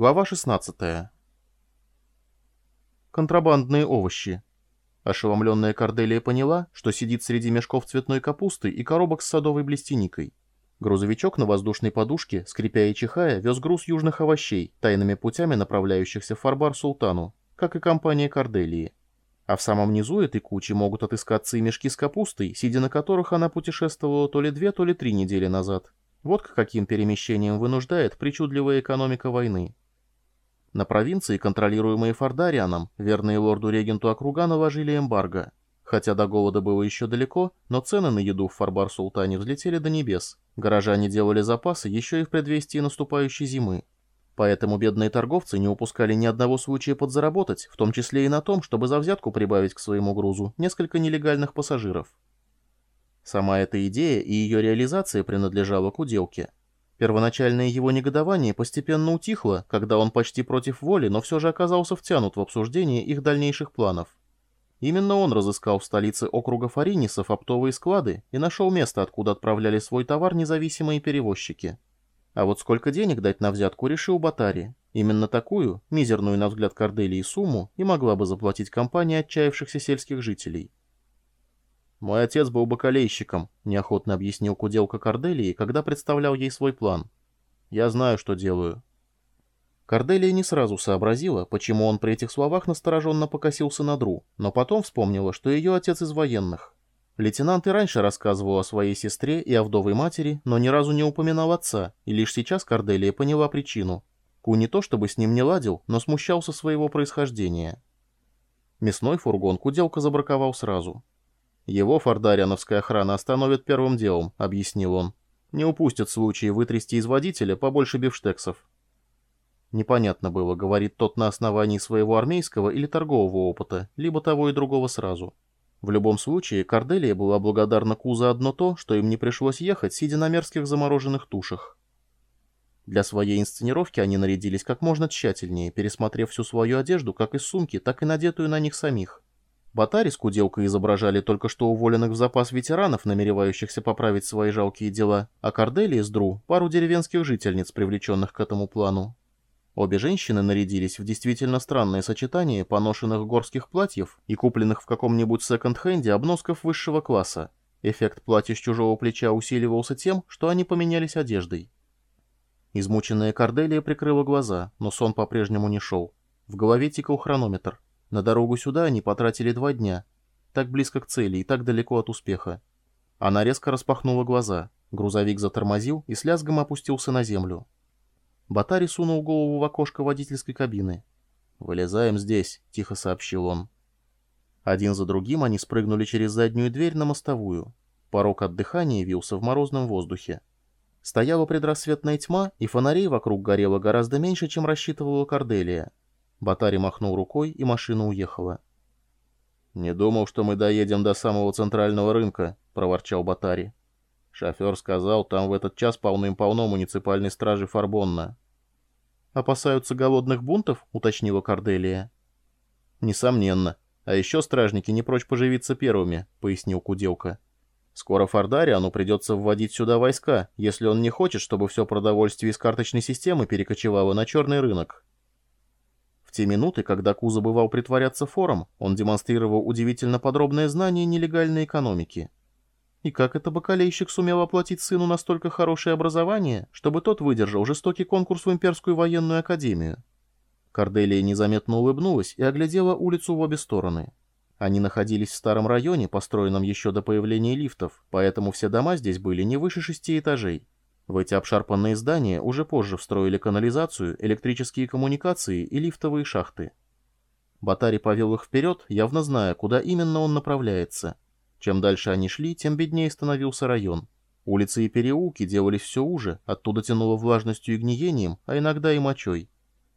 Глава 16. Контрабандные овощи. Ошеломленная Корделия поняла, что сидит среди мешков цветной капусты и коробок с садовой блестяникой. Грузовичок на воздушной подушке, скрипя и чихая, вез груз южных овощей, тайными путями направляющихся в Фарбар Султану, как и компания Корделии. А в самом низу этой кучи могут отыскаться и мешки с капустой, сидя на которых она путешествовала то ли две, то ли три недели назад. Вот к каким перемещениям вынуждает причудливая экономика войны. На провинции, контролируемые Фардарианом, верные лорду-регенту округа наложили эмбарго. Хотя до голода было еще далеко, но цены на еду в Фарбар-Султане взлетели до небес. Горожане делали запасы еще и в предвестии наступающей зимы. Поэтому бедные торговцы не упускали ни одного случая подзаработать, в том числе и на том, чтобы за взятку прибавить к своему грузу несколько нелегальных пассажиров. Сама эта идея и ее реализация принадлежала к уделке. Первоначальное его негодование постепенно утихло, когда он почти против воли, но все же оказался втянут в обсуждение их дальнейших планов. Именно он разыскал в столице округа Фаринисов оптовые склады и нашел место, откуда отправляли свой товар независимые перевозчики. А вот сколько денег дать на взятку решил Батари. Именно такую, мизерную на взгляд Корделии сумму, и могла бы заплатить компания отчаявшихся сельских жителей. «Мой отец был бакалейщиком», — неохотно объяснил куделка Корделии, когда представлял ей свой план. «Я знаю, что делаю». Корделия не сразу сообразила, почему он при этих словах настороженно покосился на Дру, но потом вспомнила, что ее отец из военных. Лейтенант и раньше рассказывал о своей сестре и о вдовой матери, но ни разу не упоминал отца, и лишь сейчас Корделия поняла причину. Ку не то чтобы с ним не ладил, но смущался своего происхождения. Мясной фургон Куделка забраковал сразу. «Его фордариановская охрана остановит первым делом», — объяснил он. «Не упустят случаи вытрясти из водителя побольше бифштексов». Непонятно было, говорит тот на основании своего армейского или торгового опыта, либо того и другого сразу. В любом случае, Корделия была благодарна Ку одно то, что им не пришлось ехать, сидя на мерзких замороженных тушах. Для своей инсценировки они нарядились как можно тщательнее, пересмотрев всю свою одежду, как из сумки, так и надетую на них самих. Батари с Куделкой изображали только что уволенных в запас ветеранов, намеревающихся поправить свои жалкие дела, а Корделия с Дру — пару деревенских жительниц, привлеченных к этому плану. Обе женщины нарядились в действительно странное сочетание поношенных горских платьев и купленных в каком-нибудь секонд-хенде обносков высшего класса. Эффект платья с чужого плеча усиливался тем, что они поменялись одеждой. Измученная Корделия прикрыла глаза, но сон по-прежнему не шел. В голове тикал хронометр. На дорогу сюда они потратили два дня. Так близко к цели и так далеко от успеха. Она резко распахнула глаза. Грузовик затормозил и с лязгом опустился на землю. Батари сунул голову в окошко водительской кабины. «Вылезаем здесь», — тихо сообщил он. Один за другим они спрыгнули через заднюю дверь на мостовую. Порог от дыхания вился в морозном воздухе. Стояла предрассветная тьма, и фонарей вокруг горело гораздо меньше, чем рассчитывала Корделия. Батари махнул рукой, и машина уехала. «Не думал, что мы доедем до самого центрального рынка», — проворчал Батари. Шофер сказал, там в этот час полным-полно муниципальной стражи Фарбонна. «Опасаются голодных бунтов?» — уточнила Корделия. «Несомненно. А еще стражники не прочь поживиться первыми», — пояснил Куделка. «Скоро Фардариану придется вводить сюда войска, если он не хочет, чтобы все продовольствие из карточной системы перекочевало на черный рынок». Те минуты, когда Ку забывал притворяться фором, он демонстрировал удивительно подробное знание нелегальной экономики. И как это бакалейщик сумел оплатить сыну настолько хорошее образование, чтобы тот выдержал жестокий конкурс в Имперскую военную академию? Корделия незаметно улыбнулась и оглядела улицу в обе стороны. Они находились в старом районе, построенном еще до появления лифтов, поэтому все дома здесь были не выше шести этажей. В эти обшарпанные здания уже позже встроили канализацию, электрические коммуникации и лифтовые шахты. Батари повел их вперед, явно зная, куда именно он направляется. Чем дальше они шли, тем беднее становился район. Улицы и переулки делались все уже, оттуда тянуло влажностью и гниением, а иногда и мочой.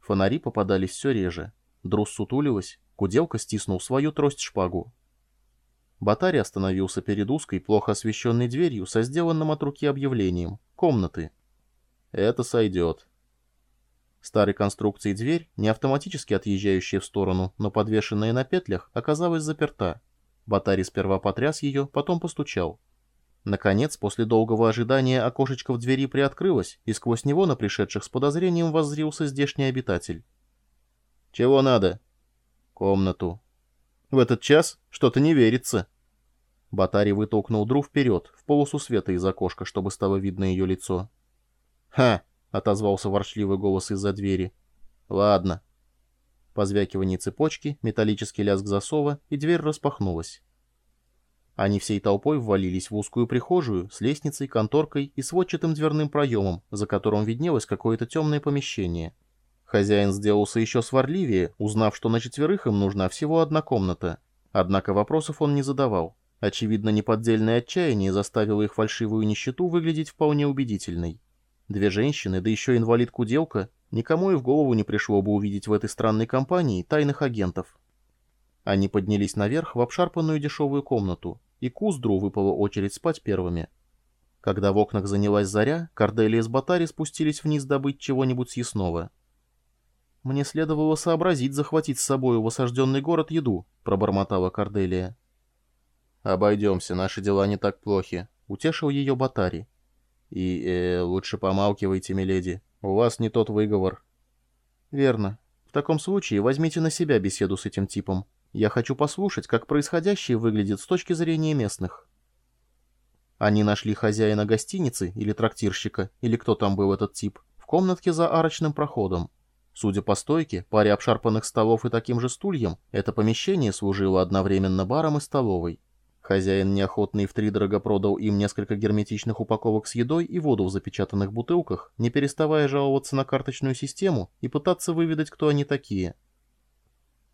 Фонари попадались все реже. Друз сутулилась, Куделка стиснул свою трость-шпагу. Батари остановился перед узкой, плохо освещенной дверью со сделанным от руки объявлением комнаты. Это сойдет. Старой конструкции дверь, не автоматически отъезжающая в сторону, но подвешенная на петлях, оказалась заперта. Батари сперва потряс ее, потом постучал. Наконец, после долгого ожидания, окошечко в двери приоткрылось, и сквозь него на пришедших с подозрением воззрился здешний обитатель. «Чего надо?» «Комнату». «В этот час что-то не верится». Батари вытолкнул Дру вперед, в полосу света из окошка, чтобы стало видно ее лицо. «Ха!» — отозвался ворчливый голос из-за двери. «Ладно». Позвякивание цепочки, металлический лязг засова, и дверь распахнулась. Они всей толпой ввалились в узкую прихожую с лестницей, конторкой и сводчатым дверным проемом, за которым виднелось какое-то темное помещение. Хозяин сделался еще сварливее, узнав, что на четверых им нужна всего одна комната. Однако вопросов он не задавал. Очевидно, неподдельное отчаяние заставило их фальшивую нищету выглядеть вполне убедительной. Две женщины, да еще инвалид-куделка, никому и в голову не пришло бы увидеть в этой странной компании тайных агентов. Они поднялись наверх в обшарпанную дешевую комнату, и Куздру выпала очередь спать первыми. Когда в окнах занялась заря, Корделия с Батари спустились вниз добыть чего-нибудь съестного. «Мне следовало сообразить захватить с собой в осажденный город еду», — пробормотала Корделия. «Обойдемся, наши дела не так плохи», — утешил ее Батари. «И э, лучше помалкивайте, миледи, у вас не тот выговор». «Верно. В таком случае возьмите на себя беседу с этим типом», я хочу послушать, как происходящее выглядит с точки зрения местных. Они нашли хозяина гостиницы или трактирщика, или кто там был этот тип, в комнатке за арочным проходом. Судя по стойке, паре обшарпанных столов и таким же стульям, это помещение служило одновременно баром и столовой. Хозяин неохотно и втридорого продал им несколько герметичных упаковок с едой и воду в запечатанных бутылках, не переставая жаловаться на карточную систему и пытаться выведать, кто они такие –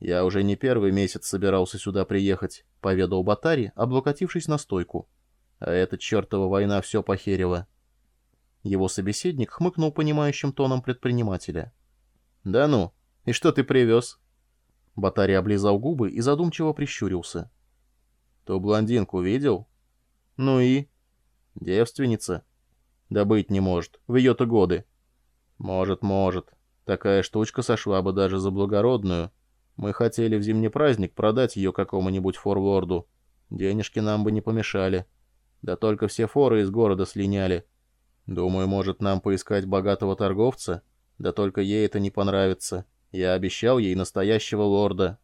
«Я уже не первый месяц собирался сюда приехать», — поведал Батари, облокотившись на стойку. «А эта чертова война все похерила». Его собеседник хмыкнул понимающим тоном предпринимателя. «Да ну, и что ты привез?» Батари облизал губы и задумчиво прищурился. «Ту блондинку видел?» «Ну и?» «Девственница?» «Да быть не может, в ее-то годы». «Может, может. Такая штучка сошла бы даже за благородную». Мы хотели в зимний праздник продать ее какому-нибудь форворду. Денежки нам бы не помешали. Да только все форы из города слиняли. Думаю, может нам поискать богатого торговца? Да только ей это не понравится. Я обещал ей настоящего лорда.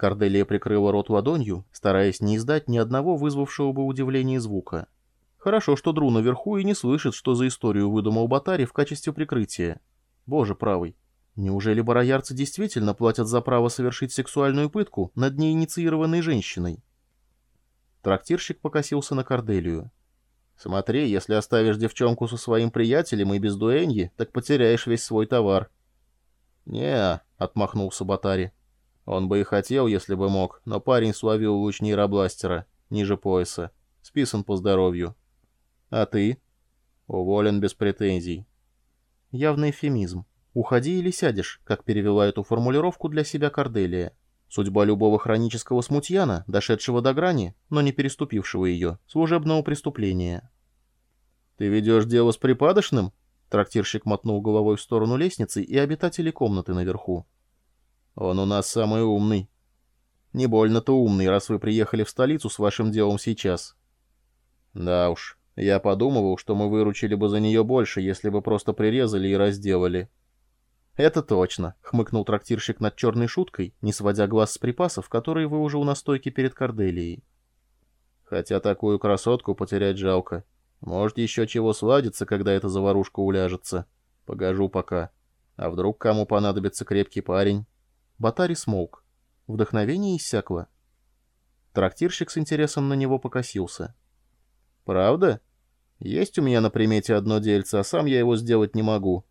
Корделия прикрыла рот ладонью, стараясь не издать ни одного вызвавшего бы удивление звука. Хорошо, что Дру наверху и не слышит, что за историю выдумал Батари в качестве прикрытия. Боже правый, Неужели бароярцы действительно платят за право совершить сексуальную пытку над неинициированной женщиной? Трактирщик покосился на Корделию. «Смотри, если оставишь девчонку со своим приятелем и без дуэньи, так потеряешь весь свой товар». «Не-а», отмахнулся Батари. «Он бы и хотел, если бы мог, но парень словил луч нейробластера, ниже пояса. Списан по здоровью». «А ты?» «Уволен без претензий». Явный эфемизм. «Уходи или сядешь», как перевела эту формулировку для себя Корделия. Судьба любого хронического смутьяна, дошедшего до грани, но не переступившего ее, служебного преступления. «Ты ведешь дело с припадочным?» Трактирщик мотнул головой в сторону лестницы и обитателей комнаты наверху. «Он у нас самый умный». «Не больно-то умный, раз вы приехали в столицу с вашим делом сейчас». «Да уж, я подумывал, что мы выручили бы за нее больше, если бы просто прирезали и разделали». «Это точно», — хмыкнул трактирщик над черной шуткой, не сводя глаз с припасов, которые выужил на стойке перед Корделией. «Хотя такую красотку потерять жалко. Может, еще чего сладится, когда эта заварушка уляжется. Погожу пока. А вдруг кому понадобится крепкий парень?» Батари смолк. Вдохновение иссякло. Трактирщик с интересом на него покосился. «Правда? Есть у меня на примете одно дельце, а сам я его сделать не могу.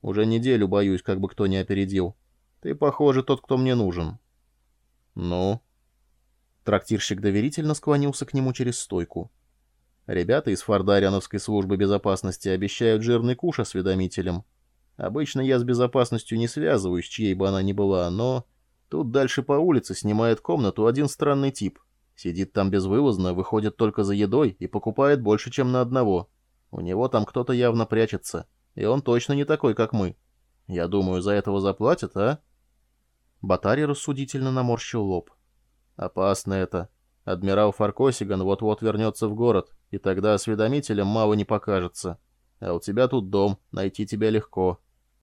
Уже неделю боюсь, как бы кто не опередил. Ты, похоже, тот, кто мне нужен». «Ну?» Трактирщик доверительно склонился к нему через стойку. «Ребята из Фордариановской службы безопасности обещают жирный куш осведомителям. Обычно я с безопасностью не связываюсь, чьей бы она ни была, но... Тут дальше по улице снимает комнату один странный тип. Сидит там безвылазно, выходит только за едой и покупает больше, чем на одного. У него там кто-то явно прячется. И он точно не такой, как мы. Я думаю, за этого заплатят, а?» Батари рассудительно наморщил лоб. «Опасно это. Адмирал Фаркосиган вот-вот вернется в город. И тогда осведомителям мало не покажется. А у тебя тут дом, найти тебя легко.